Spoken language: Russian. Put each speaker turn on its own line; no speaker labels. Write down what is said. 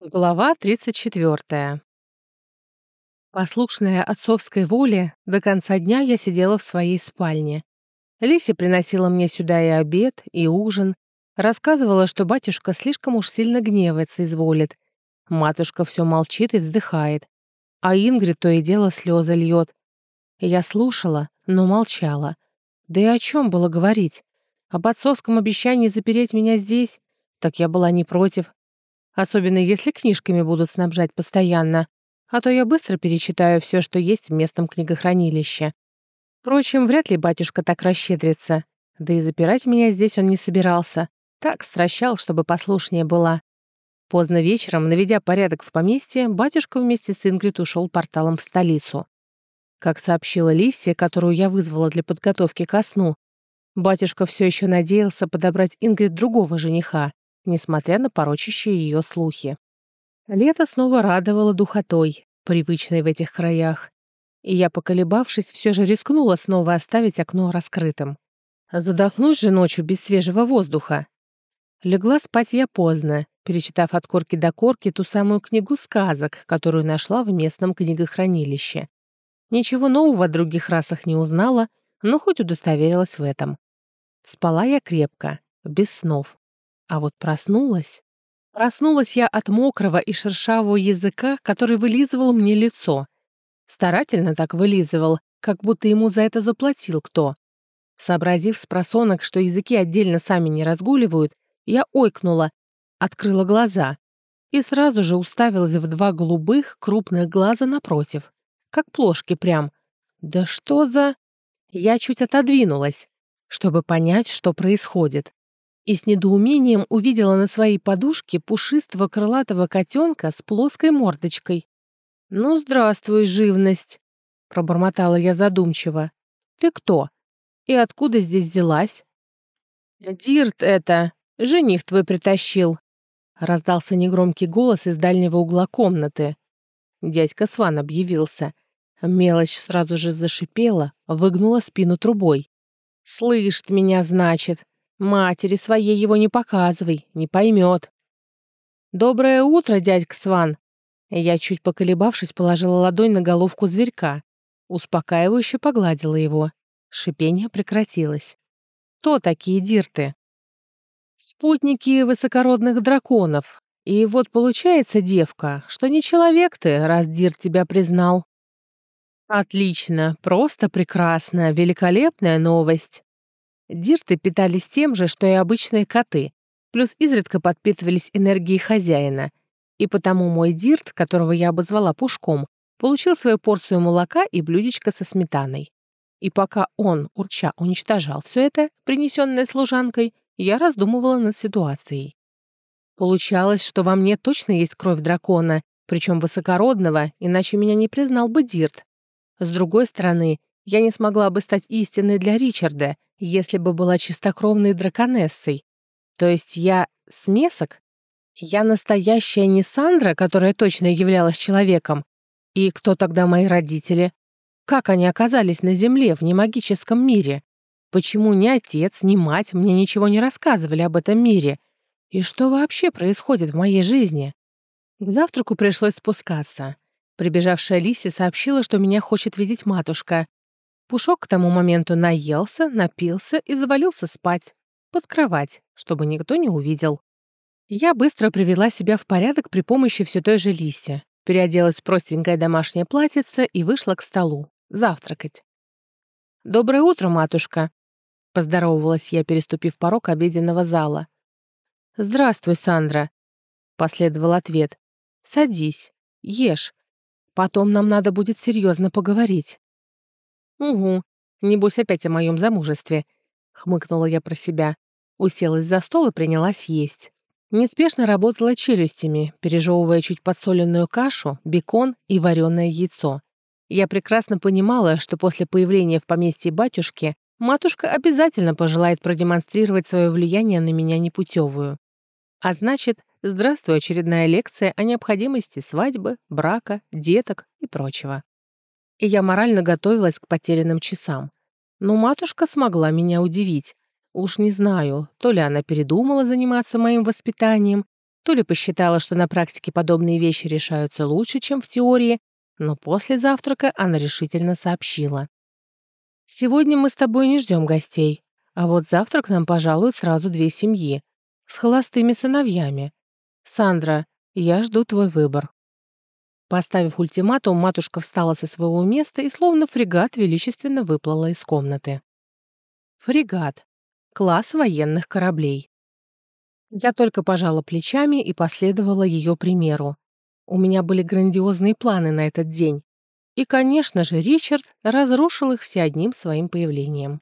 Глава 34. Послушная отцовской воле, до конца дня я сидела в своей спальне. Лися приносила мне сюда и обед, и ужин. Рассказывала, что батюшка слишком уж сильно гневается изволит. Матушка все молчит и вздыхает. А Ингрид то и дело слезы льет. Я слушала, но молчала. Да и о чем было говорить? Об отцовском обещании запереть меня здесь? Так я была не против, особенно если книжками будут снабжать постоянно, а то я быстро перечитаю все, что есть в местном книгохранилище. Впрочем, вряд ли батюшка так расщедрится, да и запирать меня здесь он не собирался, так стращал, чтобы послушнее была. Поздно вечером, наведя порядок в поместье, батюшка вместе с Ингрид ушел порталом в столицу. Как сообщила Лисия, которую я вызвала для подготовки ко сну, батюшка все еще надеялся подобрать Ингрид другого жениха, несмотря на порочащие ее слухи. Лето снова радовало духотой, привычной в этих краях, и я, поколебавшись, все же рискнула снова оставить окно раскрытым. Задохнусь же ночью без свежего воздуха. Легла спать я поздно, перечитав от корки до корки ту самую книгу сказок, которую нашла в местном книгохранилище. Ничего нового о других расах не узнала, но хоть удостоверилась в этом. Спала я крепко, без снов. А вот проснулась. Проснулась я от мокрого и шершавого языка, который вылизывал мне лицо. Старательно так вылизывал, как будто ему за это заплатил кто. Сообразив с просонок, что языки отдельно сами не разгуливают, я ойкнула, открыла глаза и сразу же уставилась в два голубых крупных глаза напротив, как плошки прям. Да что за... Я чуть отодвинулась, чтобы понять, что происходит и с недоумением увидела на своей подушке пушистого крылатого котенка с плоской мордочкой. «Ну, здравствуй, живность!» — пробормотала я задумчиво. «Ты кто? И откуда здесь взялась?» «Дирт это! Жених твой притащил!» — раздался негромкий голос из дальнего угла комнаты. Дядька Сван объявился. Мелочь сразу же зашипела, выгнула спину трубой. «Слышит меня, значит!» Матери своей его не показывай, не поймет. «Доброе утро, дядька Сван!» Я, чуть поколебавшись, положила ладонь на головку зверька. Успокаивающе погладила его. Шипение прекратилось. «Кто такие дирты?» «Спутники высокородных драконов. И вот получается, девка, что не человек ты, раз дирт тебя признал». «Отлично, просто прекрасно, великолепная новость. Дирты питались тем же, что и обычные коты, плюс изредка подпитывались энергией хозяина. И потому мой дирт, которого я обозвала Пушком, получил свою порцию молока и блюдечко со сметаной. И пока он, урча, уничтожал все это, принесенное служанкой, я раздумывала над ситуацией. Получалось, что во мне точно есть кровь дракона, причем высокородного, иначе меня не признал бы Дирт. С другой стороны, я не смогла бы стать истинной для Ричарда, если бы была чистокровной драконессой. То есть я смесок? Я настоящая не которая точно являлась человеком? И кто тогда мои родители? Как они оказались на Земле в немагическом мире? Почему ни отец, ни мать мне ничего не рассказывали об этом мире? И что вообще происходит в моей жизни? К завтраку пришлось спускаться. Прибежавшая Лиси сообщила, что меня хочет видеть матушка. Пушок к тому моменту наелся, напился и завалился спать. Под кровать, чтобы никто не увидел. Я быстро привела себя в порядок при помощи все той же Лиси, переоделась в простенькое домашнее платьице и вышла к столу. Завтракать. «Доброе утро, матушка!» — поздоровалась я, переступив порог обеденного зала. «Здравствуй, Сандра!» — последовал ответ. «Садись, ешь. Потом нам надо будет серьезно поговорить». «Угу, небось опять о моем замужестве», — хмыкнула я про себя. Уселась за стол и принялась есть. Неспешно работала челюстями, пережевывая чуть подсоленную кашу, бекон и вареное яйцо. Я прекрасно понимала, что после появления в поместье батюшки матушка обязательно пожелает продемонстрировать свое влияние на меня непутевую. А значит, здравствуй очередная лекция о необходимости свадьбы, брака, деток и прочего и я морально готовилась к потерянным часам. Но матушка смогла меня удивить. Уж не знаю, то ли она передумала заниматься моим воспитанием, то ли посчитала, что на практике подобные вещи решаются лучше, чем в теории, но после завтрака она решительно сообщила. «Сегодня мы с тобой не ждем гостей, а вот завтра к нам пожалуют сразу две семьи с холостыми сыновьями. Сандра, я жду твой выбор». Поставив ультиматум, матушка встала со своего места и словно фрегат величественно выплыла из комнаты. Фрегат. Класс военных кораблей. Я только пожала плечами и последовала ее примеру. У меня были грандиозные планы на этот день. И, конечно же, Ричард разрушил их все одним своим появлением.